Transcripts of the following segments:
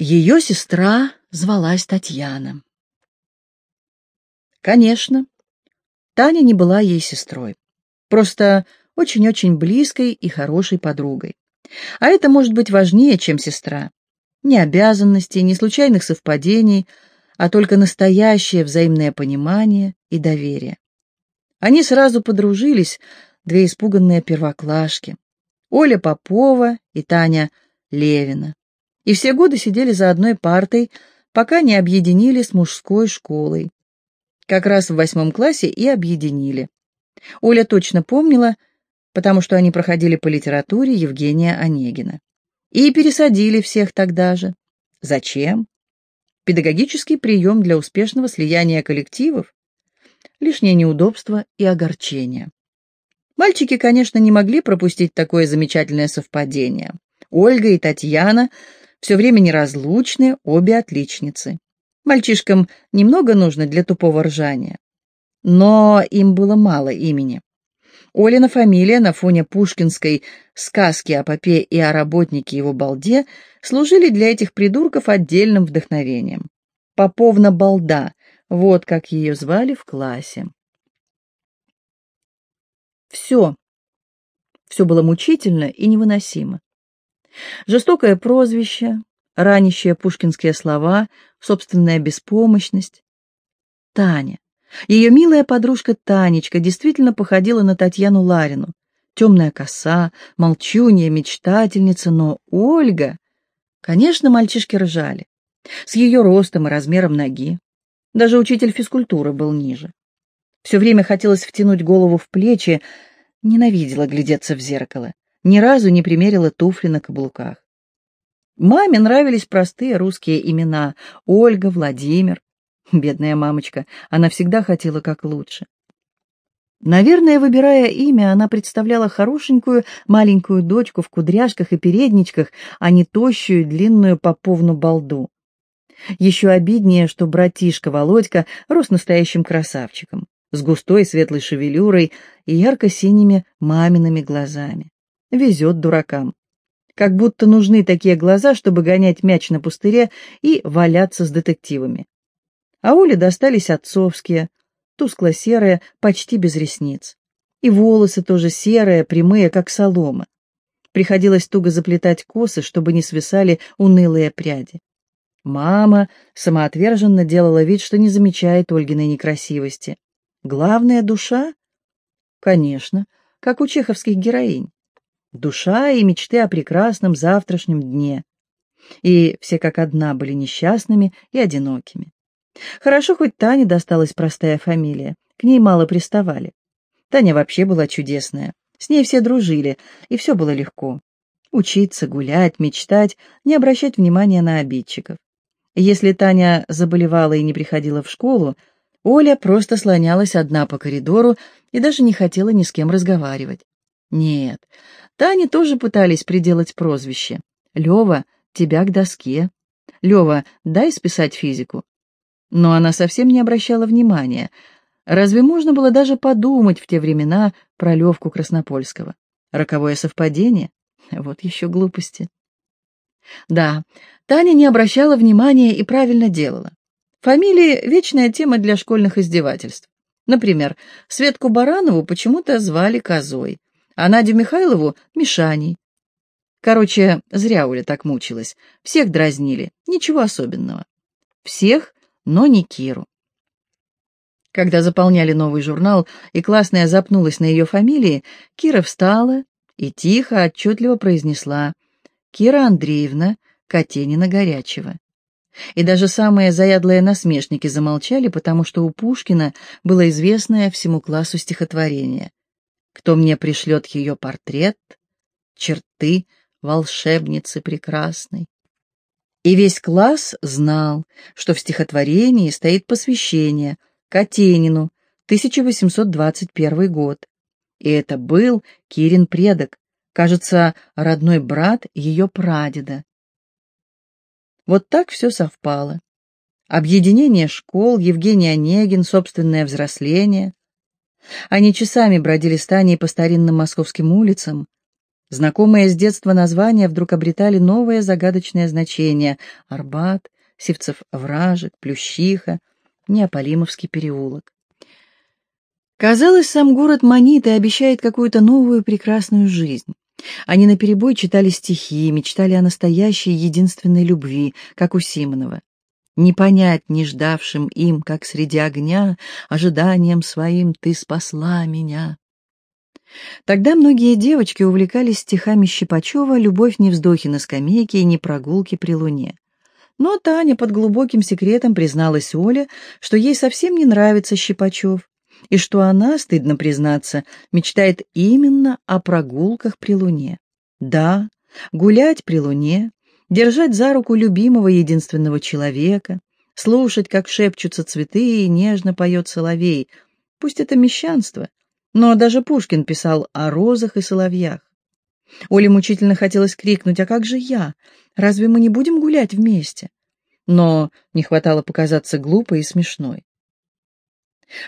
Ее сестра звалась Татьяна. Конечно, Таня не была ей сестрой, просто очень-очень близкой и хорошей подругой. А это может быть важнее, чем сестра. Ни обязанностей, ни случайных совпадений, а только настоящее взаимное понимание и доверие. Они сразу подружились, две испуганные первоклашки. Оля Попова и Таня Левина. И все годы сидели за одной партой, пока не объединили с мужской школой. Как раз в восьмом классе и объединили. Оля точно помнила, потому что они проходили по литературе Евгения Онегина. И пересадили всех тогда же. Зачем? Педагогический прием для успешного слияния коллективов? Лишнее неудобство и огорчение. Мальчики, конечно, не могли пропустить такое замечательное совпадение. Ольга и Татьяна все время неразлучны, обе отличницы. Мальчишкам немного нужно для тупого ржания. Но им было мало имени. Олина фамилия на фоне пушкинской сказки о попе и о работнике его балде служили для этих придурков отдельным вдохновением. Поповна балда, вот как ее звали в классе. Все. Все было мучительно и невыносимо. Жестокое прозвище, ранящие пушкинские слова, собственная беспомощность. Таня. Ее милая подружка Танечка действительно походила на Татьяну Ларину. Темная коса, молчунья, мечтательница, но Ольга... Конечно, мальчишки ржали. С ее ростом и размером ноги. Даже учитель физкультуры был ниже. Все время хотелось втянуть голову в плечи, ненавидела глядеться в зеркало. Ни разу не примерила туфли на каблуках. Маме нравились простые русские имена — Ольга, Владимир. Бедная мамочка, она всегда хотела как лучше. Наверное, выбирая имя, она представляла хорошенькую маленькую дочку в кудряшках и передничках, а не тощую длинную поповну балду. Еще обиднее, что братишка Володька рос настоящим красавчиком, с густой светлой шевелюрой и ярко-синими мамиными глазами. Везет дуракам как будто нужны такие глаза, чтобы гонять мяч на пустыре и валяться с детективами. А Оле достались отцовские, тускло-серые, почти без ресниц. И волосы тоже серые, прямые, как солома. Приходилось туго заплетать косы, чтобы не свисали унылые пряди. Мама самоотверженно делала вид, что не замечает Ольгиной некрасивости. Главная душа? Конечно, как у чеховских героинь душа и мечты о прекрасном завтрашнем дне. И все как одна были несчастными и одинокими. Хорошо, хоть Тане досталась простая фамилия, к ней мало приставали. Таня вообще была чудесная, с ней все дружили, и все было легко. Учиться, гулять, мечтать, не обращать внимания на обидчиков. Если Таня заболевала и не приходила в школу, Оля просто слонялась одна по коридору и даже не хотела ни с кем разговаривать. Нет, Тане тоже пытались приделать прозвище. «Лева, тебя к доске». «Лева, дай списать физику». Но она совсем не обращала внимания. Разве можно было даже подумать в те времена про Левку Краснопольского? Роковое совпадение? Вот еще глупости. Да, Таня не обращала внимания и правильно делала. Фамилии — вечная тема для школьных издевательств. Например, Светку Баранову почему-то звали Козой, а Надю Михайлову — Мишаней. Короче, зря Оля так мучилась. Всех дразнили, ничего особенного. Всех, но не Киру. Когда заполняли новый журнал, и классная запнулась на ее фамилии, Кира встала и тихо, отчетливо произнесла «Кира Андреевна Катенина-Горячева». И даже самые заядлые насмешники замолчали, потому что у Пушкина было известное всему классу стихотворение кто мне пришлет ее портрет, черты волшебницы прекрасной. И весь класс знал, что в стихотворении стоит посвящение Катенину, 1821 год. И это был Кирин предок, кажется, родной брат ее прадеда. Вот так все совпало. Объединение школ, Евгений Онегин, собственное взросление, они часами бродили с Таней по старинным московским улицам. Знакомые с детства названия вдруг обретали новое загадочное значение — Арбат, Севцев-Вражек, Плющиха, Неаполимовский переулок. Казалось, сам город манит и обещает какую-то новую прекрасную жизнь. Они наперебой читали стихи, мечтали о настоящей единственной любви, как у Симонова. Не понять не ждавшим им, как среди огня, ожиданием своим ты спасла меня. Тогда многие девочки увлекались стихами Щипачева «Любовь не вздохи на скамейке и не прогулки при луне». Но Таня под глубоким секретом призналась Оле, что ей совсем не нравится Щипачев, и что она, стыдно признаться, мечтает именно о прогулках при луне. Да, гулять при луне, держать за руку любимого единственного человека, слушать, как шепчутся цветы и нежно поет соловей. Пусть это мещанство, но даже Пушкин писал о розах и соловьях. Оле мучительно хотелось крикнуть, а как же я? Разве мы не будем гулять вместе? Но не хватало показаться глупой и смешной.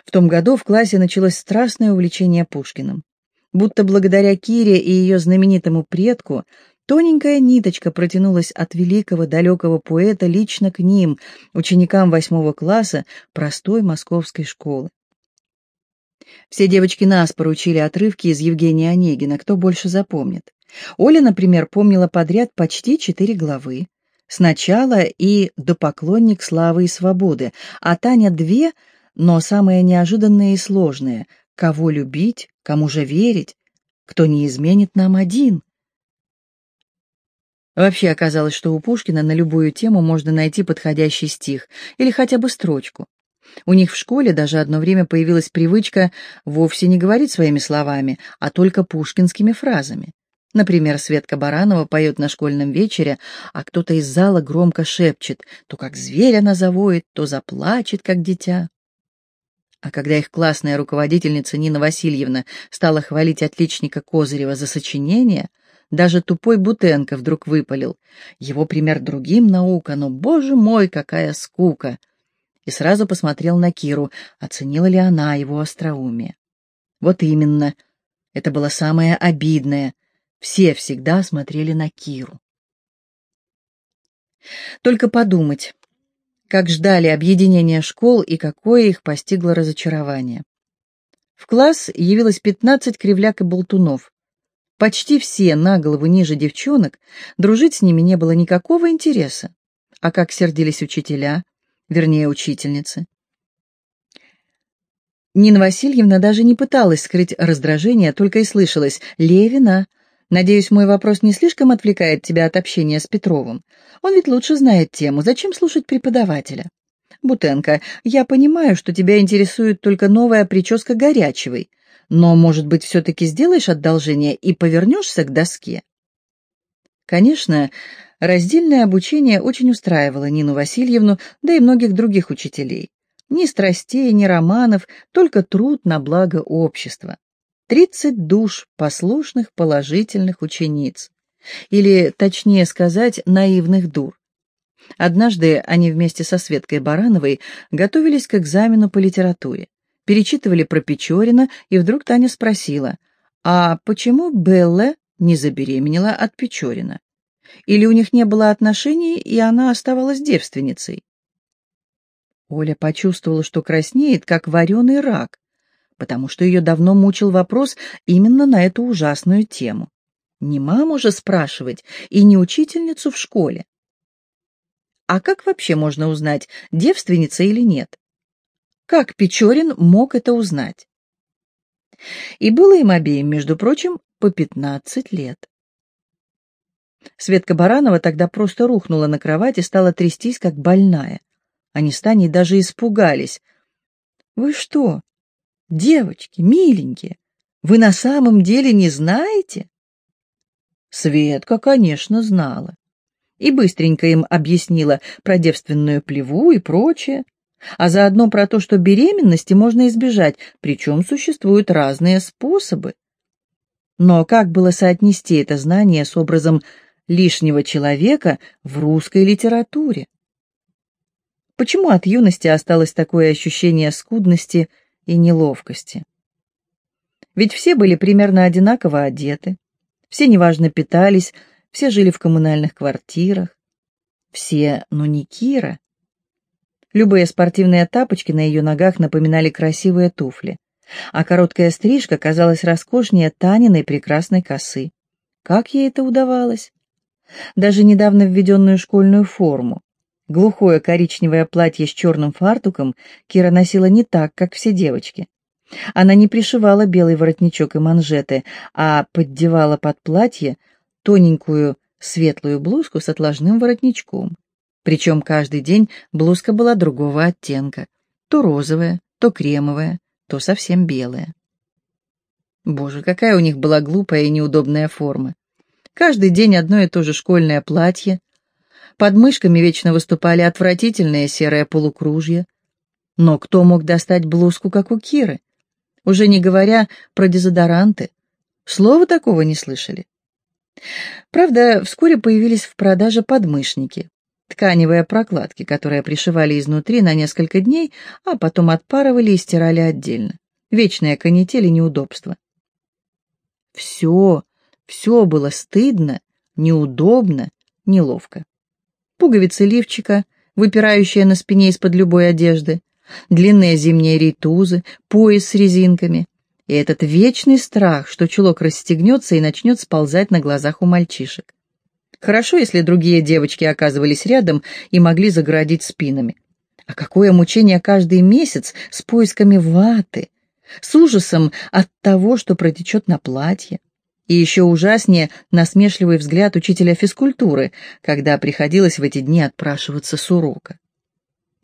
В том году в классе началось страстное увлечение Пушкиным. Будто благодаря Кире и ее знаменитому предку тоненькая ниточка протянулась от великого далекого поэта лично к ним, ученикам восьмого класса простой московской школы. Все девочки нас поручили отрывки из Евгения Онегина, кто больше запомнит. Оля, например, помнила подряд почти четыре главы. Сначала и «До поклонник славы и свободы», а Таня две — но самое неожиданное и сложное — кого любить, кому же верить, кто не изменит нам один. Вообще оказалось, что у Пушкина на любую тему можно найти подходящий стих или хотя бы строчку. У них в школе даже одно время появилась привычка вовсе не говорить своими словами, а только пушкинскими фразами. Например, Светка Баранова поет на школьном вечере, а кто-то из зала громко шепчет, то как зверь она завоет, то заплачет, как дитя. А когда их классная руководительница Нина Васильевна стала хвалить отличника Козырева за сочинение, даже тупой Бутенко вдруг выпалил. Его пример другим наука, но, боже мой, какая скука! И сразу посмотрел на Киру, оценила ли она его остроумие. Вот именно, это было самое обидное. Все всегда смотрели на Киру. Только подумать, как ждали объединения школ и какое их постигло разочарование. В класс явилось пятнадцать кривляк и болтунов. Почти все на голову ниже девчонок, дружить с ними не было никакого интереса. А как сердились учителя, вернее, учительницы. Нина Васильевна даже не пыталась скрыть раздражение, только и слышалось «Левина, Надеюсь, мой вопрос не слишком отвлекает тебя от общения с Петровым. Он ведь лучше знает тему. Зачем слушать преподавателя? Бутенко, я понимаю, что тебя интересует только новая прическа Горячевой, но, может быть, все-таки сделаешь одолжение и повернешься к доске? Конечно, раздельное обучение очень устраивало Нину Васильевну, да и многих других учителей. Ни страстей, ни романов, только труд на благо общества. Тридцать душ послушных положительных учениц, или, точнее сказать, наивных дур. Однажды они вместе со Светкой Барановой готовились к экзамену по литературе, перечитывали про Печорина, и вдруг Таня спросила, а почему Белла не забеременела от Печорина? Или у них не было отношений, и она оставалась девственницей? Оля почувствовала, что краснеет, как вареный рак, потому что ее давно мучил вопрос именно на эту ужасную тему. Не маму же спрашивать и не учительницу в школе. А как вообще можно узнать, девственница или нет? Как Печорин мог это узнать? И было им обеим, между прочим, по пятнадцать лет. Светка Баранова тогда просто рухнула на кровать и стала трястись, как больная. Они с Таней даже испугались. «Вы что, Девочки, миленькие, вы на самом деле не знаете? Светка, конечно, знала. И быстренько им объяснила про девственную плеву и прочее, а заодно про то, что беременности можно избежать, причем существуют разные способы. Но как было соотнести это знание с образом лишнего человека в русской литературе? Почему от юности осталось такое ощущение скудности и неловкости. Ведь все были примерно одинаково одеты, Все неважно питались, все жили в коммунальных квартирах. Все, но не Кира. Любые спортивные тапочки на ее ногах напоминали красивые туфли, а короткая стрижка казалась роскошнее Таниной прекрасной косы. Как ей это удавалось? Даже недавно введенную школьную форму, глухое коричневое платье с черным фартуком Кира носила не так, как все девочки. Она не пришивала белый воротничок и манжеты, а поддевала под платье тоненькую светлую блузку с отложным воротничком. Причем каждый день блузка была другого оттенка, то розовая, то кремовая, то совсем белая. Боже, какая у них была глупая и неудобная форма. Каждый день одно и то же школьное платье. Под мышками вечно выступали отвратительные серые полукружья. Но кто мог достать блузку, как у Киры? Уже не говоря про дезодоранты. Слова такого не слышали. Правда, вскоре появились в продаже подмышники, тканевые прокладки, которые пришивали изнутри на несколько дней, а потом отпарывали и стирали отдельно. Вечная канитель и неудобство. Все, все было стыдно, неудобно, неловко. Пуговицы лифчика, выпирающие на спине из-под любой одежды, длинные зимние рейтузы, пояс с резинками, и этот вечный страх, что чулок расстегнется и начнет сползать на глазах у мальчишек. Хорошо, если другие девочки оказывались рядом и могли загородить спинами. А какое мучение каждый месяц с поисками ваты, с ужасом от того, что протечет на платье. И еще ужаснее насмешливый взгляд учителя физкультуры, когда приходилось в эти дни отпрашиваться с урока.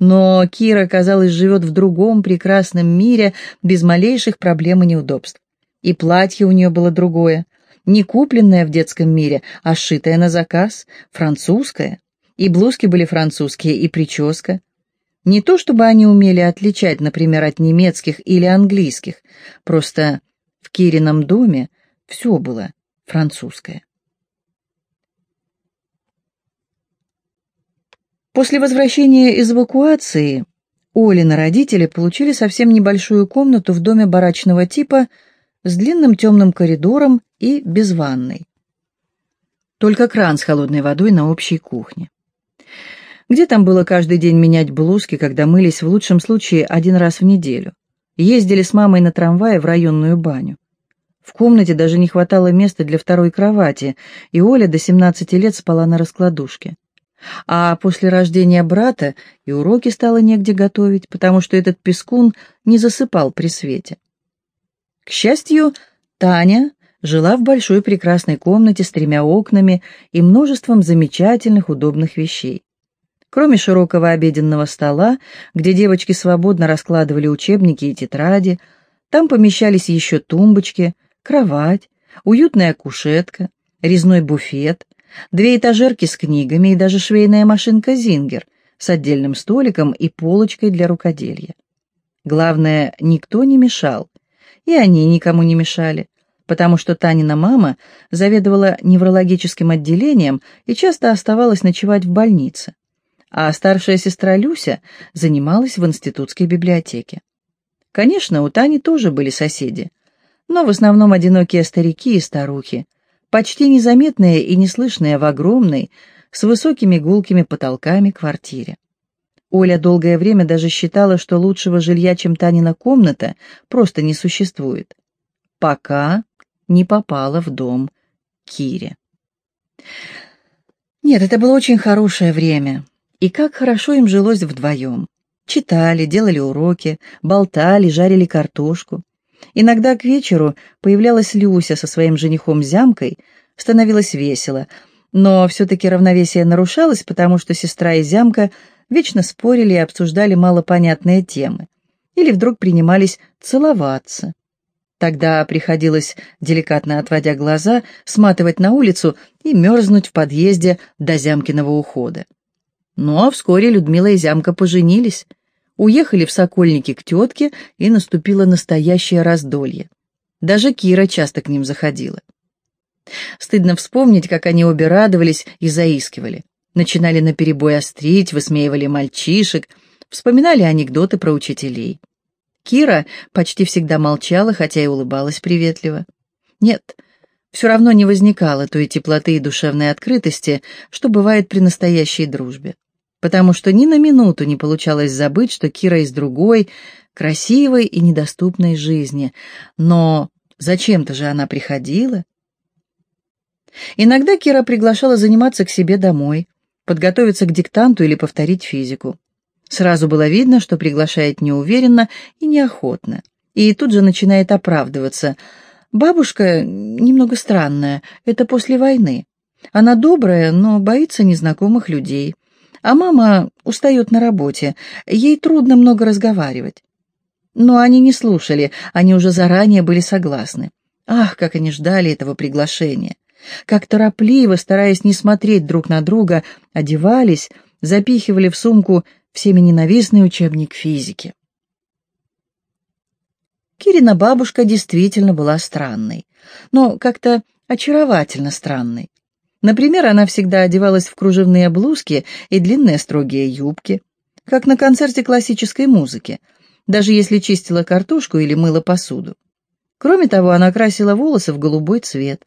Но Кира, казалось, живет в другом прекрасном мире без малейших проблем и неудобств. И платье у нее было другое, не купленное в детском мире, а сшитое на заказ, французское. И блузки были французские, и прическа. Не то чтобы они умели отличать, например, от немецких или английских, просто в Кирином доме все было французское. После возвращения из эвакуации Олины родители получили совсем небольшую комнату в доме барачного типа с длинным темным коридором и без ванной. Только кран с холодной водой на общей кухне. Где там было каждый день менять блузки, когда мылись в лучшем случае один раз в неделю? Ездили с мамой на трамвае в районную баню. В комнате даже не хватало места для второй кровати, и Оля до 17 лет спала на раскладушке. А после рождения брата и уроки стало негде готовить, потому что этот пескун не засыпал при свете. К счастью, Таня жила в большой прекрасной комнате с тремя окнами и множеством замечательных удобных вещей. Кроме широкого обеденного стола, где девочки свободно раскладывали учебники и тетради, там помещались еще тумбочки, кровать, уютная кушетка, резной буфет, Две этажерки с книгами и даже швейная машинка «Зингер» с отдельным столиком и полочкой для рукоделия. Главное, никто не мешал, и они никому не мешали, потому что Танина мама заведовала неврологическим отделением и часто оставалась ночевать в больнице, а старшая сестра Люся занималась в институтской библиотеке. Конечно, у Тани тоже были соседи, но в основном одинокие старики и старухи, почти незаметные и неслышные в огромной, с высокими гулкими потолками квартире. Оля долгое время даже считала, что лучшего жилья, чем Танина комната, просто не существует. Пока не попала в дом Кире. Нет, это было очень хорошее время. И как хорошо им жилось вдвоем. Читали, делали уроки, болтали, жарили картошку. Иногда к вечеру появлялась Люся со своим женихом Зямкой, становилось весело, но все-таки равновесие нарушалось, потому что сестра и Зямка вечно спорили и обсуждали малопонятные темы, или вдруг принимались целоваться. Тогда приходилось, деликатно отводя глаза, сматывать на улицу и мерзнуть в подъезде до Зямкиного ухода. Но вскоре Людмила и Зямка поженились, уехали в Сокольники к тетке, и наступило настоящее раздолье. Даже Кира часто к ним заходила. Стыдно вспомнить, как они обе радовались и заискивали. Начинали наперебой острить, высмеивали мальчишек, вспоминали анекдоты про учителей. Кира почти всегда молчала, хотя и улыбалась приветливо. Нет, все равно не возникало той теплоты и душевной открытости, что бывает при настоящей дружбе. Потому что ни на минуту не получалось забыть, что Кира из другой, красивой и недоступной жизни. Но зачем-то же она приходила. Иногда Кира приглашала заниматься к себе домой, подготовиться к диктанту или повторить физику. Сразу было видно, что приглашает неуверенно и неохотно, и тут же начинает оправдываться. «Бабушка немного странная, это после войны. Она добрая, но боится незнакомых людей. А мама устает на работе, ей трудно много разговаривать». Но они не слушали, они уже заранее были согласны. Ах, как они ждали этого приглашения! Как торопливо, стараясь не смотреть друг на друга, одевались, запихивали в сумку всеми ненавистный учебник физики. Кирина бабушка действительно была странной, но как-то очаровательно странной. Например, она всегда одевалась в кружевные блузки и длинные строгие юбки, как на концерте классической музыки, даже если чистила картошку или мыла посуду. Кроме того, она красила волосы в голубой цвет,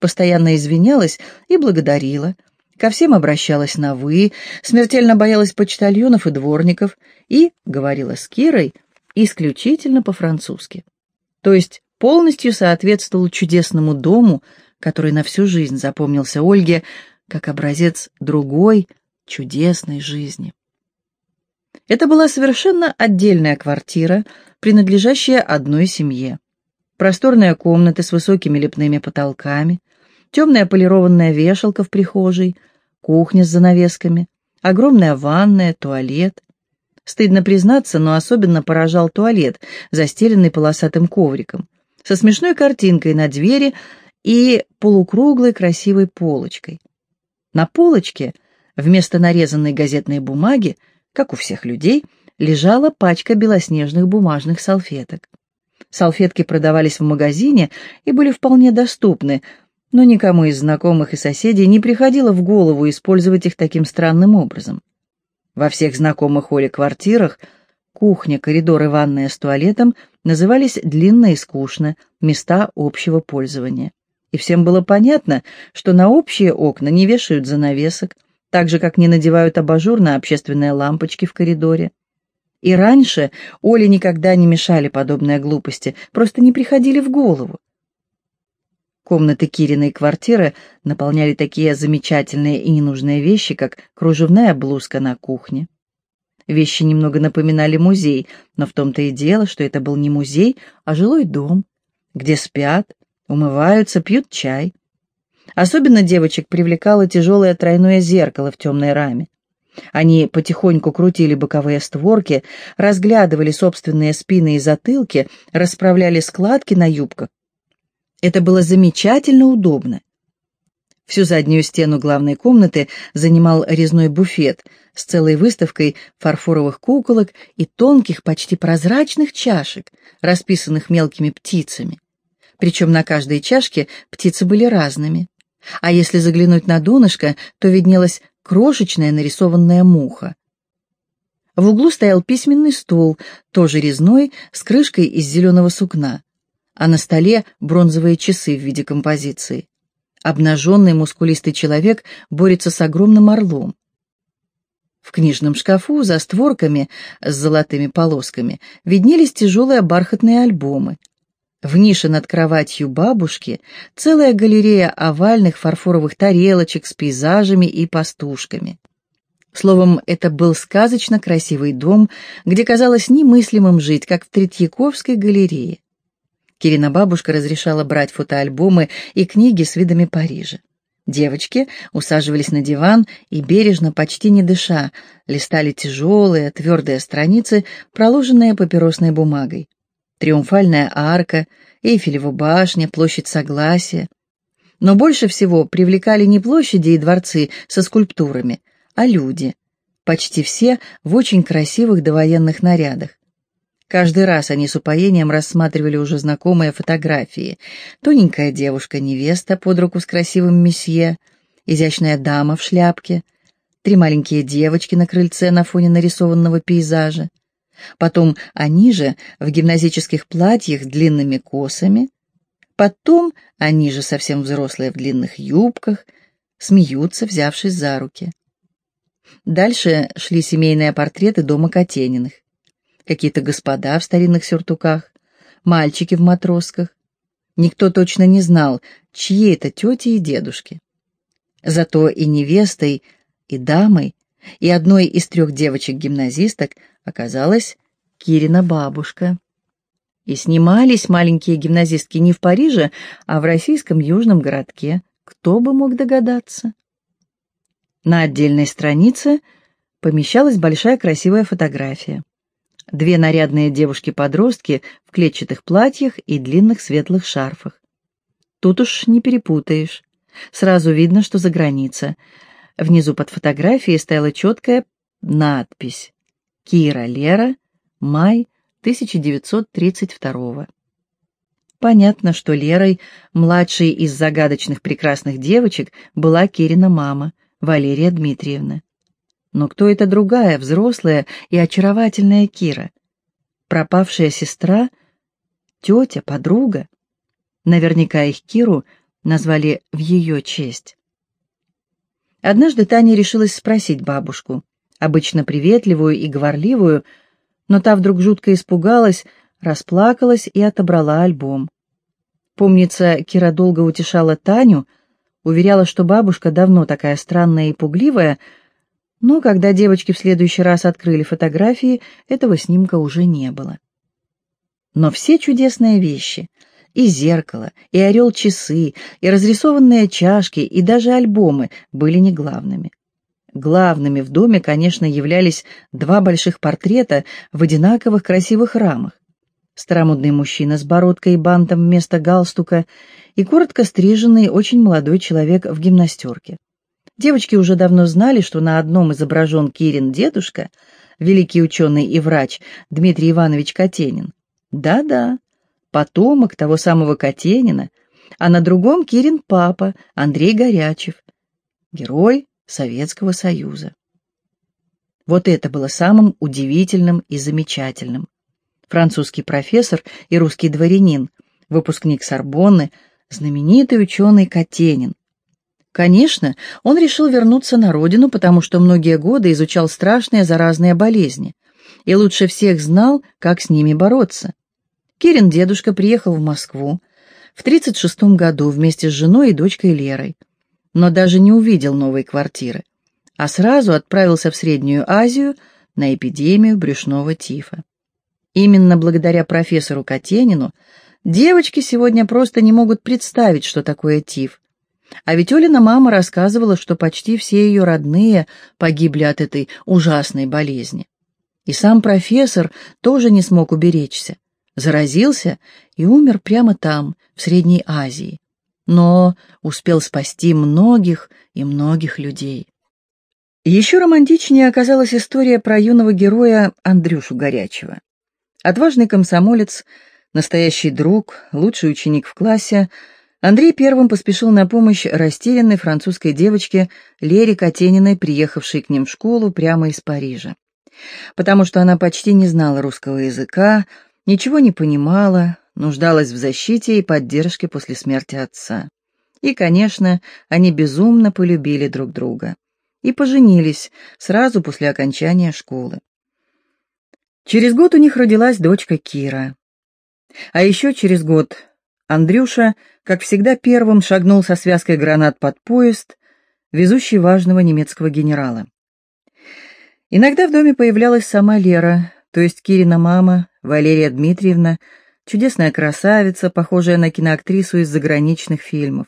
постоянно извинялась и благодарила, ко всем обращалась на «вы», смертельно боялась почтальонов и дворников и говорила с Кирой исключительно по-французски. То есть полностью соответствовал чудесному дому, который на всю жизнь запомнился Ольге как образец другой чудесной жизни. Это была совершенно отдельная квартира, принадлежащая одной семье. Просторная комната с высокими лепными потолками, темная полированная вешалка в прихожей, кухня с занавесками, огромная ванная, туалет. Стыдно признаться, но особенно поражал туалет, застеленный полосатым ковриком, со смешной картинкой на двери и полукруглой красивой полочкой. На полочке вместо нарезанной газетной бумаги, как у всех людей, лежала пачка белоснежных бумажных салфеток. Салфетки продавались в магазине и были вполне доступны, но никому из знакомых и соседей не приходило в голову использовать их таким странным образом. Во всех знакомых Оле квартирах кухня, коридор и ванная с туалетом назывались длинно и скучно, места общего пользования. И всем было понятно, что на общие окна не вешают занавесок, так же, как не надевают абажур на общественные лампочки в коридоре. И раньше Оле никогда не мешали подобные глупости, просто не приходили в голову. Комнаты Кириной квартиры наполняли такие замечательные и ненужные вещи, как кружевная блузка на кухне. Вещи немного напоминали музей, но в том-то и дело, что это был не музей, а жилой дом, где спят, умываются, пьют чай. Особенно девочек привлекало тяжелое тройное зеркало в темной раме. Они потихоньку крутили боковые створки, разглядывали собственные спины и затылки, расправляли складки на юбках. Это было замечательно удобно. Всю заднюю стену главной комнаты занимал резной буфет с целой выставкой фарфоровых куколок и тонких, почти прозрачных чашек, расписанных мелкими птицами. Причем на каждой чашке птицы были разными. А если заглянуть на донышко, то виднелась крошечная нарисованная муха. В углу стоял письменный стол, тоже резной, с крышкой из зеленого сукна а на столе бронзовые часы в виде композиции. Обнаженный мускулистый человек борется с огромным орлом. В книжном шкафу за створками с золотыми полосками виднелись тяжелые бархатные альбомы. В нише над кроватью бабушки целая галерея овальных фарфоровых тарелочек с пейзажами и пастушками. Словом, это был сказочно красивый дом, где казалось немыслимым жить, как в Третьяковской галерее. Кирина бабушка разрешала брать фотоальбомы и книги с видами Парижа. Девочки усаживались на диван и бережно, почти не дыша, листали тяжелые, твердые страницы, проложенные папиросной бумагой. Триумфальная арка, Эйфелева башня, площадь Согласия. Но больше всего привлекали не площади и дворцы со скульптурами, а люди, почти все в очень красивых довоенных нарядах. Каждый раз они с упоением рассматривали уже знакомые фотографии. Тоненькая девушка-невеста под руку с красивым месье, изящная дама в шляпке, три маленькие девочки на крыльце на фоне нарисованного пейзажа. Потом они же в гимназических платьях с длинными косами, Потом они же совсем взрослые в длинных юбках, смеются, взявшись за руки. Дальше шли семейные портреты дома Катениных. Какие-то господа в старинных сюртуках, мальчики в матросках. Никто точно не знал, чьи это тети и дедушки. Зато и невестой, и дамой, и одной из трех девочек-гимназисток оказалась Кирина бабушка. И снимались маленькие гимназистки не в Париже, а в российском южном городке. Кто бы мог догадаться? На отдельной странице помещалась большая красивая фотография. Две нарядные девушки-подростки в клетчатых платьях и длинных светлых шарфах. Тут уж не перепутаешь. Сразу видно, что за граница. Внизу под фотографией стояла четкая надпись «Кира Лера, май 1932 Понятно, что Лерой, младшей из загадочных прекрасных девочек, была Кирина мама, Валерия Дмитриевна. Но кто эта другая, взрослая и очаровательная Кира? Пропавшая сестра? Тетя? Подруга? Наверняка их Киру назвали в ее честь. Однажды Таня решилась спросить бабушку, обычно приветливую и говорливую, но та вдруг жутко испугалась, расплакалась и отобрала альбом. Помнится, Кира долго утешала Таню, уверяла, что бабушка давно такая странная и пугливая, но когда девочки в следующий раз открыли фотографии, этого снимка уже не было. Но все чудесные вещи — и зеркало, и орел-часы, и разрисованные чашки, и даже альбомы были не главными. Главными в доме, конечно, являлись два больших портрета в одинаковых красивых рамах. Старомодный мужчина с бородкой и бантом вместо галстука и коротко стриженный, очень молодой человек в гимнастерке. Девочки уже давно знали, что на одном изображен Кирин дедушка, великий ученый и врач Дмитрий Иванович Катенин. Да-да, потомок того самого Катенина, а на другом Кирин папа Андрей Горячев, герой Советского Союза. Вот это было самым удивительным и замечательным. Французский профессор и русский дворянин, выпускник Сорбонны, знаменитый ученый Катенин, Конечно, он решил вернуться на родину, потому что многие годы изучал страшные заразные болезни и лучше всех знал, как с ними бороться. Кирин дедушка приехал в Москву в 1936 году вместе с женой и дочкой Лерой, но даже не увидел новой квартиры, а сразу отправился в Среднюю Азию на эпидемию брюшного тифа. Именно благодаря профессору Катенину девочки сегодня просто не могут представить, что такое тиф, а ведь Олина мама рассказывала, что почти все ее родные погибли от этой ужасной болезни. И сам профессор тоже не смог уберечься. Заразился и умер прямо там, в Средней Азии. Но успел спасти многих и многих людей. Еще романтичнее оказалась история про юного героя Андрюшу Горячего. Отважный комсомолец, настоящий друг, лучший ученик в классе — Андрей первым поспешил на помощь растерянной французской девочке Лере Катениной, приехавшей к ним в школу прямо из Парижа. Потому что она почти не знала русского языка, ничего не понимала, нуждалась в защите и поддержке после смерти отца. И, конечно, они безумно полюбили друг друга. И поженились сразу после окончания школы. Через год у них родилась дочка Кира. А еще через год Андрюша, как всегда, первым шагнул со связкой гранат под поезд, везущий важного немецкого генерала. Иногда в доме появлялась сама Лера, то есть Кирина мама, Валерия Дмитриевна, чудесная красавица, похожая на киноактрису из заграничных фильмов.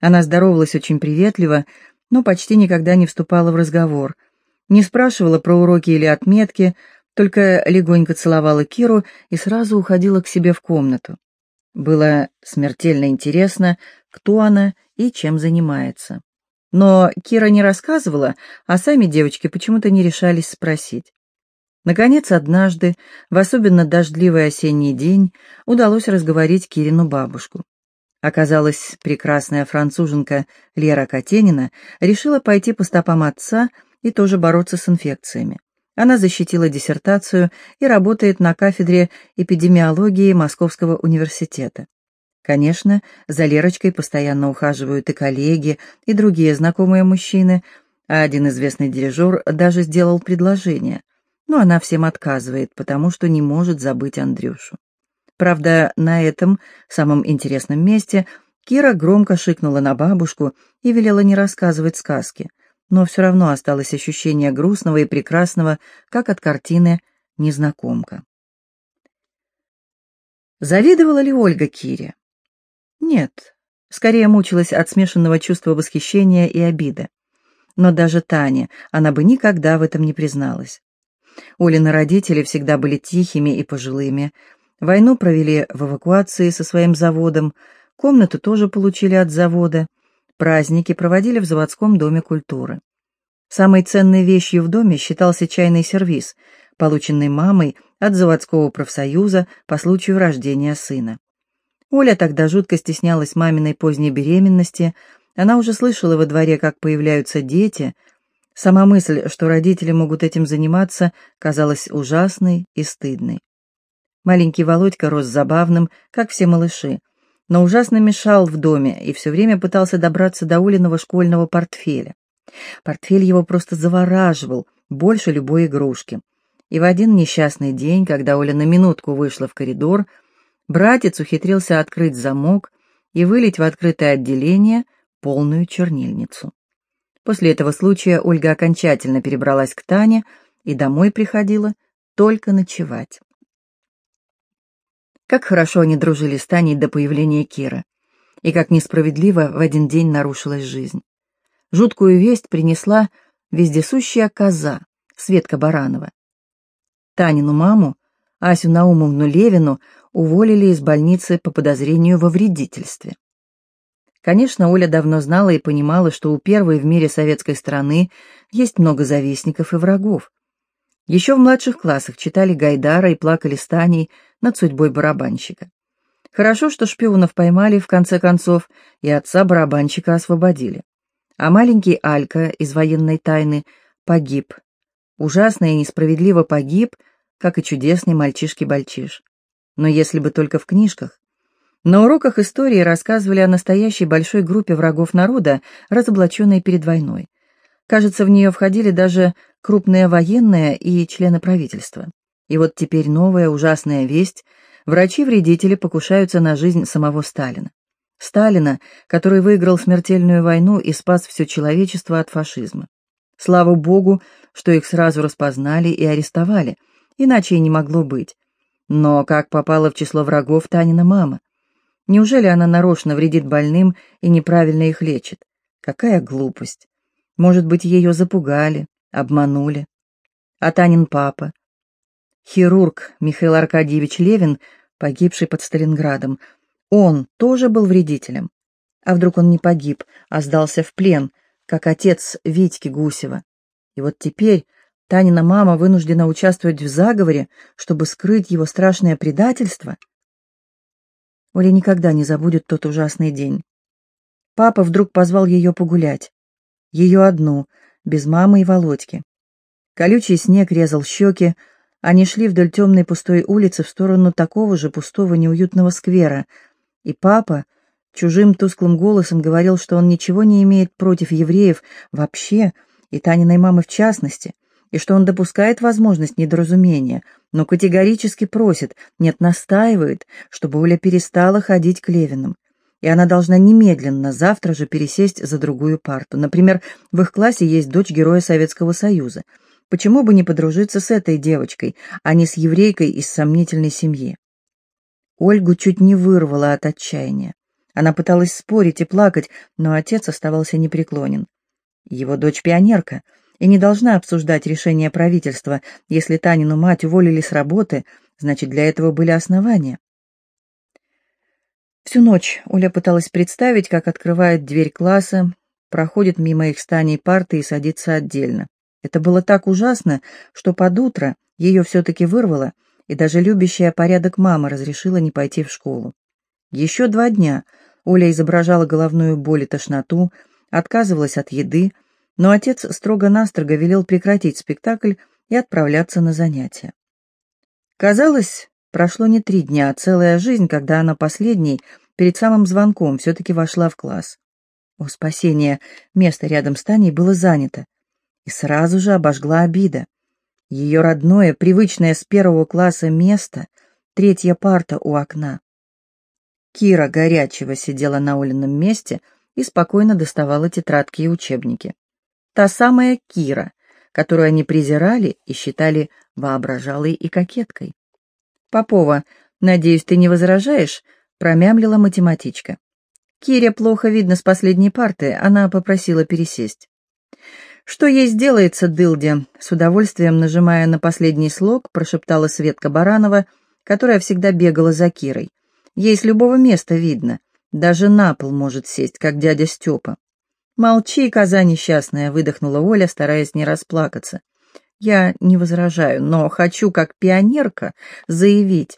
Она здоровалась очень приветливо, но почти никогда не вступала в разговор, не спрашивала про уроки или отметки, только легонько целовала Киру и сразу уходила к себе в комнату. Было смертельно интересно, кто она и чем занимается. Но Кира не рассказывала, а сами девочки почему-то не решались спросить. Наконец, однажды, в особенно дождливый осенний день, удалось разговорить Кирину бабушку. Оказалось, прекрасная француженка Лера Катенина решила пойти по стопам отца и тоже бороться с инфекциями. Она защитила диссертацию и работает на кафедре эпидемиологии Московского университета. Конечно, за Лерочкой постоянно ухаживают и коллеги, и другие знакомые мужчины, а один известный дирижер даже сделал предложение. Но она всем отказывает, потому что не может забыть Андрюшу. Правда, на этом, самом интересном месте, Кира громко шикнула на бабушку и велела не рассказывать сказки, но все равно осталось ощущение грустного и прекрасного, как от картины «Незнакомка». Завидовала ли Ольга Кире? Нет, скорее мучилась от смешанного чувства восхищения и обиды. Но даже Таня, она бы никогда в этом не призналась. Олины родители всегда были тихими и пожилыми. Войну провели в эвакуации со своим заводом, комнату тоже получили от завода, праздники проводили в заводском доме культуры. Самой ценной вещью в доме считался чайный сервиз, полученный мамой от заводского профсоюза по случаю рождения сына. Оля тогда жутко стеснялась маминой поздней беременности, она уже слышала во дворе, как появляются дети. Сама мысль, что родители могут этим заниматься, казалась ужасной и стыдной. Маленький Володька рос забавным, как все малыши, но ужасно мешал в доме и все время пытался добраться до Улиного школьного портфеля. Портфель его просто завораживал, больше любой игрушки. И в один несчастный день, когда Оля на минутку вышла в коридор, братец ухитрился открыть замок и вылить в открытое отделение полную чернильницу. После этого случая Ольга окончательно перебралась к Тане и домой приходила только ночевать. Как хорошо они дружили с Таней до появления Кира, и как несправедливо в один день нарушилась жизнь. Жуткую весть принесла вездесущая коза, Светка Баранова. Танину маму, Асю Наумовну Левину, уволили из больницы по подозрению во вредительстве. Конечно, Оля давно знала и понимала, что у первой в мире советской страны есть много завистников и врагов. Еще в младших классах читали Гайдара и плакали с Таней над судьбой барабанщика. Хорошо, что шпионов поймали в конце концов, и отца барабанщика освободили. А маленький Алька из военной тайны погиб. Ужасно и несправедливо погиб, как и чудесный мальчишки-бальчиш. Но если бы только в книжках. На уроках истории рассказывали о настоящей большой группе врагов народа, разоблаченной перед войной. Кажется, в нее входили даже крупные военные и члены правительства. И вот теперь новая ужасная весть. Врачи-вредители покушаются на жизнь самого Сталина. Сталина, который выиграл смертельную войну и спас все человечество от фашизма. Слава Богу, что их сразу распознали и арестовали, иначе и не могло быть. Но как попала в число врагов Танина мама? Неужели она нарочно вредит больным и неправильно их лечит? Какая глупость! Может быть, ее запугали, обманули. А Танин папа? Хирург Михаил Аркадьевич Левин, погибший под Сталинградом, он тоже был вредителем. А вдруг он не погиб, а сдался в плен, как отец Витьки Гусева? И вот теперь Танина мама вынуждена участвовать в заговоре, чтобы скрыть его страшное предательство — Оля никогда не забудет тот ужасный день. Папа вдруг позвал ее погулять. Ее одну, без мамы и Володьки. Колючий снег резал щеки, они шли вдоль темной пустой улицы в сторону такого же пустого неуютного сквера, и папа чужим тусклым голосом говорил, что он ничего не имеет против евреев вообще, и Таниной мамы в частности, и что он допускает возможность недоразумения, но категорически просит, нет, настаивает, чтобы Оля перестала ходить к Левинам, и она должна немедленно завтра же пересесть за другую парту. Например, в их классе есть дочь героя Советского Союза. Почему бы не подружиться с этой девочкой, а не с еврейкой из сомнительной семьи? Ольгу чуть не вырвала от отчаяния. Она пыталась спорить и плакать, но отец оставался непреклонен. Его дочь пионерка — и не должна обсуждать решение правительства. Если Танину мать уволили с работы, значит, для этого были основания. Всю ночь Оля пыталась представить, как открывает дверь класса, проходит мимо их станей парты и садится отдельно. Это было так ужасно, что под утро ее все-таки вырвало, и даже любящая порядок мама разрешила не пойти в школу. Еще два дня Оля изображала головную боль и тошноту, отказывалась от еды, но отец строго-настрого велел прекратить спектакль и отправляться на занятия. Казалось, прошло не три дня, а целая жизнь, когда она последней перед самым звонком все-таки вошла в класс. О, спасение! Место рядом с Таней было занято. И сразу же обожгла обида. Ее родное, привычное с первого класса место, третья парта у окна. Кира горячего сидела на Олином месте и спокойно доставала тетрадки и учебники. Та самая Кира, которую они презирали и считали воображалой и кокеткой. «Попова, надеюсь, ты не возражаешь?» — промямлила математичка. Кире плохо видно с последней парты, она попросила пересесть. «Что ей сделается, дылде?» — с удовольствием нажимая на последний слог, прошептала Светка Баранова, которая всегда бегала за Кирой. «Ей с любого места видно. Даже на пол может сесть, как дядя Степа». «Молчи, коза несчастная», — выдохнула Оля, стараясь не расплакаться. «Я не возражаю, но хочу, как пионерка, заявить,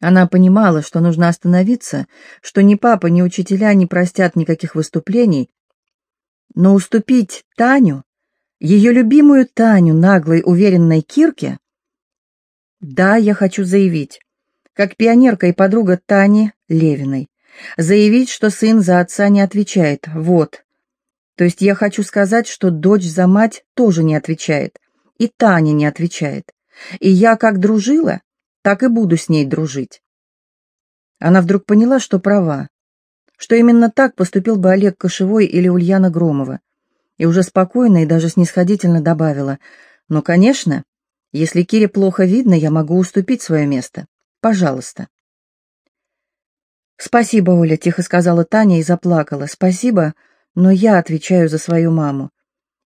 она понимала, что нужно остановиться, что ни папа, ни учителя не простят никаких выступлений, но уступить Таню, ее любимую Таню, наглой, уверенной Кирке, да, я хочу заявить, как пионерка и подруга Тани Левиной, заявить, что сын за отца не отвечает, вот. То есть я хочу сказать, что дочь за мать тоже не отвечает, и Таня не отвечает. И я как дружила, так и буду с ней дружить. Она вдруг поняла, что права, что именно так поступил бы Олег Кошевой или Ульяна Громова, и уже спокойно и даже снисходительно добавила, «Ну, конечно, если Кире плохо видно, я могу уступить свое место. Пожалуйста». «Спасибо, Оля», — тихо сказала Таня и заплакала. «Спасибо, но я отвечаю за свою маму».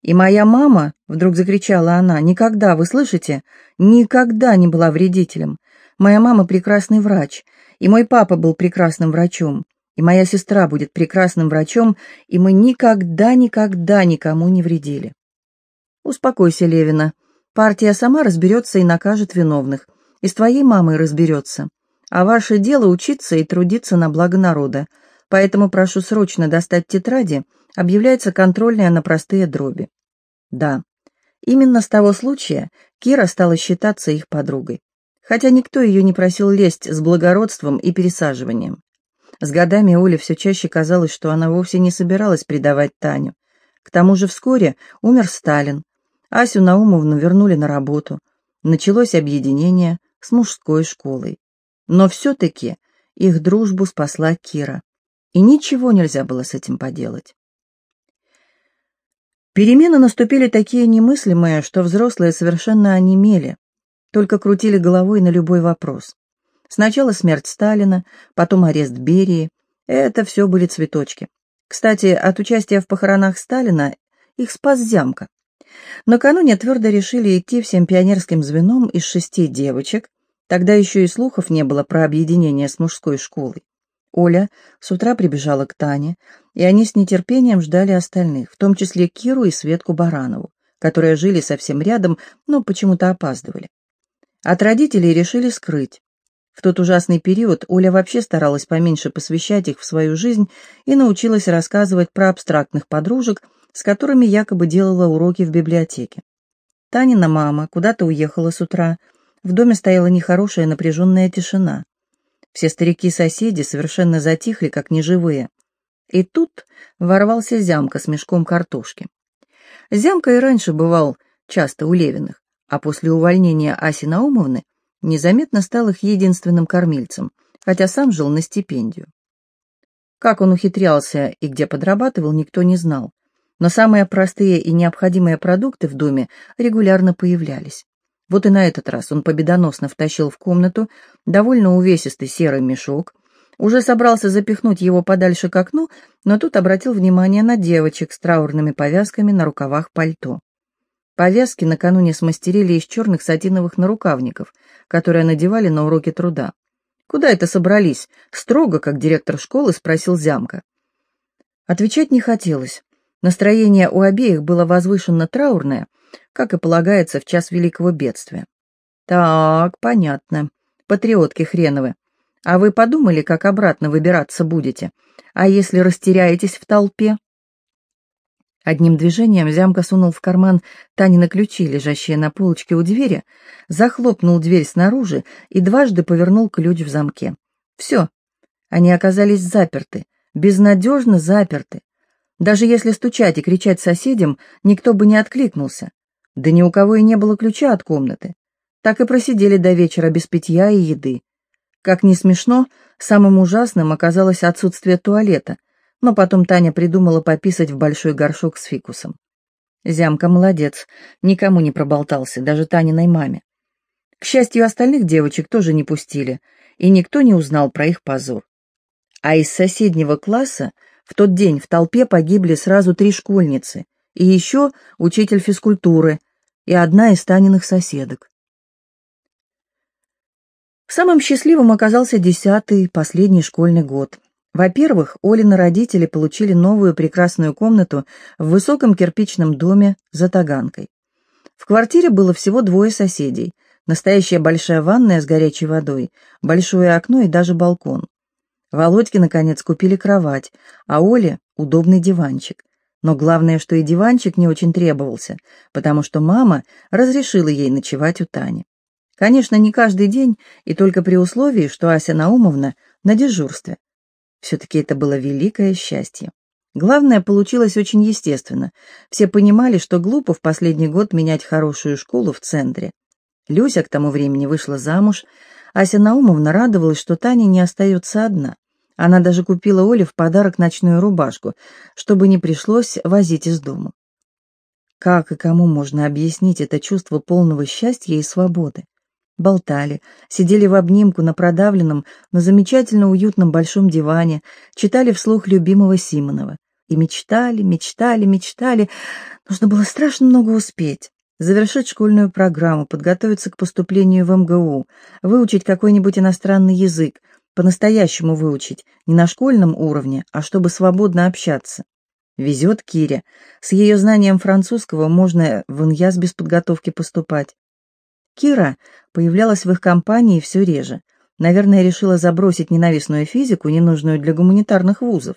«И моя мама», — вдруг закричала она, — «никогда, вы слышите, никогда не была вредителем. Моя мама прекрасный врач, и мой папа был прекрасным врачом, и моя сестра будет прекрасным врачом, и мы никогда-никогда никому не вредили». «Успокойся, Левина. Партия сама разберется и накажет виновных, и с твоей мамой разберется. А ваше дело учиться и трудиться на благо народа, поэтому прошу срочно достать тетради, объявляется контрольная на простые дроби. Да, именно с того случая Кира стала считаться их подругой, хотя никто ее не просил лезть с благородством и пересаживанием. С годами Оле все чаще казалось, что она вовсе не собиралась предавать Таню. К тому же вскоре умер Сталин, Асю Наумовну вернули на работу, началось объединение с мужской школой. Но все-таки их дружбу спасла Кира, и ничего нельзя было с этим поделать. Перемены наступили такие немыслимые, что взрослые совершенно онемели, только крутили головой на любой вопрос. Сначала смерть Сталина, потом арест Берии. Это все были цветочки. Кстати, от участия в похоронах Сталина их спас Зямка. Накануне твердо решили идти всем пионерским звеном из шести девочек, тогда еще и слухов не было про объединение с мужской школой. Оля с утра прибежала к Тане, и они с нетерпением ждали остальных, в том числе Киру и Светку Баранову, которые жили совсем рядом, но почему-то опаздывали. От родителей решили скрыть. В тот ужасный период Оля вообще старалась поменьше посвящать их в свою жизнь и научилась рассказывать про абстрактных подружек, с которыми якобы делала уроки в библиотеке. Танина мама куда-то уехала с утра, в доме стояла нехорошая напряженная тишина. Все старики-соседи совершенно затихли, как неживые. И тут ворвался Зямка с мешком картошки. Зямка и раньше бывал часто у Левиных, а после увольнения Аси Наумовны незаметно стал их единственным кормильцем, хотя сам жил на стипендию. Как он ухитрялся и где подрабатывал, никто не знал, но самые простые и необходимые продукты в доме регулярно появлялись. Вот и на этот раз он победоносно втащил в комнату довольно увесистый серый мешок, уже собрался запихнуть его подальше к окну, но тут обратил внимание на девочек с траурными повязками на рукавах пальто. Повязки накануне смастерили из черных сатиновых нарукавников, которые надевали на уроки труда. «Куда это собрались?» — строго, как директор школы, спросил Зямка. Отвечать не хотелось. Настроение у обеих было возвышенно траурное, как и полагается в час великого бедствия. «Так, понятно. Патриотки хреновы. А вы подумали, как обратно выбираться будете? А если растеряетесь в толпе?» Одним движением Зямка сунул в карман Танины ключи, лежащие на полочке у двери, захлопнул дверь снаружи и дважды повернул ключ в замке. «Все, Они оказались заперты, безнадежно заперты. Даже если стучать и кричать соседям, никто бы не откликнулся. Да ни у кого и не было ключа от комнаты. Так и просидели до вечера без питья и еды. Как ни смешно, самым ужасным оказалось отсутствие туалета, но потом Таня придумала пописать в большой горшок с фикусом. Зямка молодец, никому не проболтался, даже Таниной маме. К счастью, остальных девочек тоже не пустили, и никто не узнал про их позор. А из соседнего класса в тот день в толпе погибли сразу три школьницы, и еще учитель физкультуры, и одна из Таниных соседок. Самым счастливым оказался десятый, последний школьный год. Во-первых, Олины родители получили новую прекрасную комнату в высоком кирпичном доме за Таганкой. В квартире было всего двое соседей, настоящая большая ванная с горячей водой, большое окно и даже балкон. Володьке, наконец, купили кровать, а Оле — удобный диванчик. Но главное, что и диванчик не очень требовался, потому что мама разрешила ей ночевать у Тани. Конечно, не каждый день, и только при условии, что Ася Наумовна на дежурстве. Все-таки это было великое счастье. Главное, получилось очень естественно. Все понимали, что глупо в последний год менять хорошую школу в центре. Люся к тому времени вышла замуж. Ася Наумовна радовалась, что Таня не остается одна. Она даже купила Оле в подарок ночную рубашку, чтобы не пришлось возить из дома. Как и кому можно объяснить это чувство полного счастья и свободы? Болтали, сидели в обнимку на продавленном, но замечательно уютном большом диване, читали вслух любимого Симонова. И мечтали, мечтали, мечтали. Нужно было страшно много успеть. Завершить школьную программу, подготовиться к поступлению в МГУ, выучить какой-нибудь иностранный язык, по-настоящему выучить, не на школьном уровне, а чтобы свободно общаться. Везет Кире. С ее знанием французского можно в Иньяс без подготовки поступать. Кира появлялась в их компании все реже. Наверное, решила забросить ненавистную физику, ненужную для гуманитарных вузов.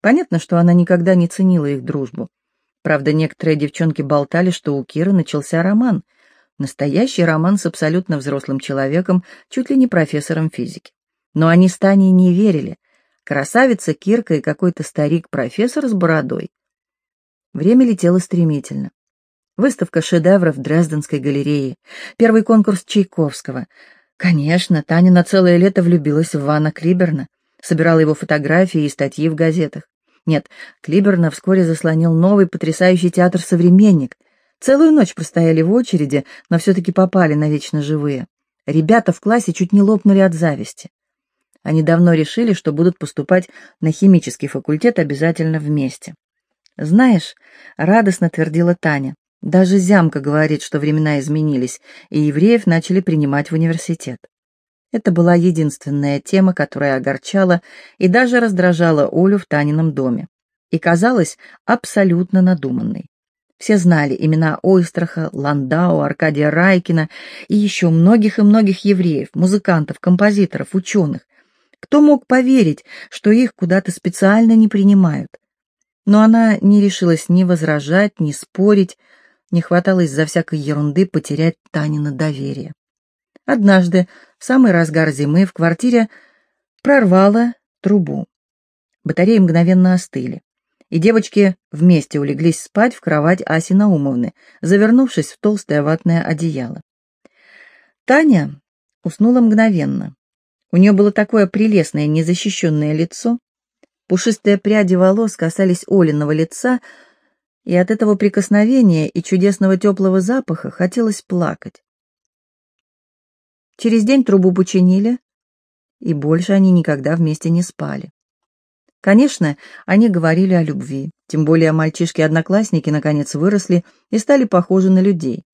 Понятно, что она никогда не ценила их дружбу. Правда, некоторые девчонки болтали, что у Киры начался роман. Настоящий роман с абсолютно взрослым человеком, чуть ли не профессором физики. Но они с Таней не верили. Красавица Кирка и какой-то старик-профессор с бородой. Время летело стремительно. Выставка шедевров Дрезденской галереи, первый конкурс Чайковского. Конечно, Таня на целое лето влюбилась в Вана Клиберна, собирала его фотографии и статьи в газетах. Нет, Клиберна вскоре заслонил новый потрясающий театр «Современник». Целую ночь простояли в очереди, но все-таки попали на вечно живые. Ребята в классе чуть не лопнули от зависти. Они давно решили, что будут поступать на химический факультет обязательно вместе. «Знаешь», — радостно твердила Таня, «даже Зямка говорит, что времена изменились, и евреев начали принимать в университет». Это была единственная тема, которая огорчала и даже раздражала Олю в Танином доме. И казалась абсолютно надуманной. Все знали имена Ойстраха, Ландау, Аркадия Райкина и еще многих и многих евреев, музыкантов, композиторов, ученых, кто мог поверить, что их куда-то специально не принимают? Но она не решилась ни возражать, ни спорить, не хватало из-за всякой ерунды потерять Танина доверие. Однажды, в самый разгар зимы, в квартире прорвало трубу. Батареи мгновенно остыли, и девочки вместе улеглись спать в кровать Аси Наумовны, завернувшись в толстое ватное одеяло. Таня уснула мгновенно. У нее было такое прелестное, незащищенное лицо. Пушистые пряди волос касались Олиного лица, и от этого прикосновения и чудесного теплого запаха хотелось плакать. Через день трубу починили, и больше они никогда вместе не спали. Конечно, они говорили о любви, тем более мальчишки-одноклассники наконец выросли и стали похожи на людей.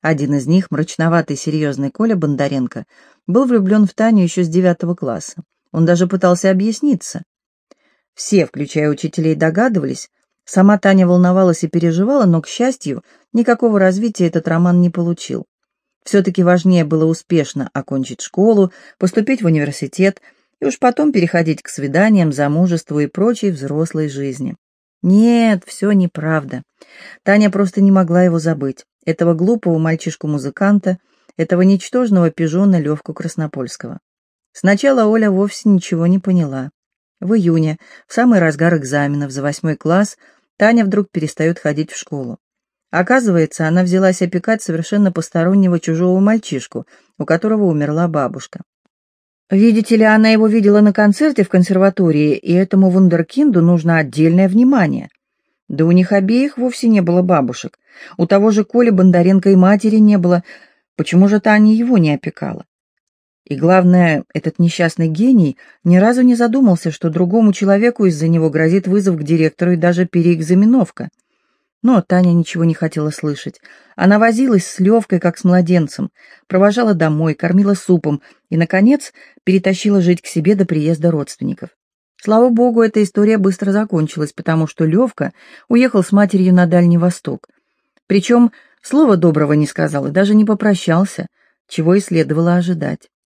Один из них, мрачноватый серьезный Коля Бондаренко, был влюблен в Таню еще с девятого класса. Он даже пытался объясниться. Все, включая учителей, догадывались. Сама Таня волновалась и переживала, но, к счастью, никакого развития этот роман не получил. Все-таки важнее было успешно окончить школу, поступить в университет и уж потом переходить к свиданиям, замужеству и прочей взрослой жизни. Нет, все неправда. Таня просто не могла его забыть этого глупого мальчишку-музыканта, этого ничтожного пижона Левку Краснопольского. Сначала Оля вовсе ничего не поняла. В июне, в самый разгар экзаменов за восьмой класс, Таня вдруг перестает ходить в школу. Оказывается, она взялась опекать совершенно постороннего чужого мальчишку, у которого умерла бабушка. Видите ли, она его видела на концерте в консерватории, и этому вундеркинду нужно отдельное внимание. Да у них обеих вовсе не было бабушек. У того же Коли Бондаренко и матери не было. Почему же Таня его не опекала? И главное, этот несчастный гений ни разу не задумался, что другому человеку из-за него грозит вызов к директору и даже переэкзаменовка. Но Таня ничего не хотела слышать. Она возилась с Левкой, как с младенцем, провожала домой, кормила супом и, наконец, перетащила жить к себе до приезда родственников. Слава богу, эта история быстро закончилась, потому что Левка уехал с матерью на Дальний Восток. Причем слова доброго не сказал и даже не попрощался, чего и следовало ожидать.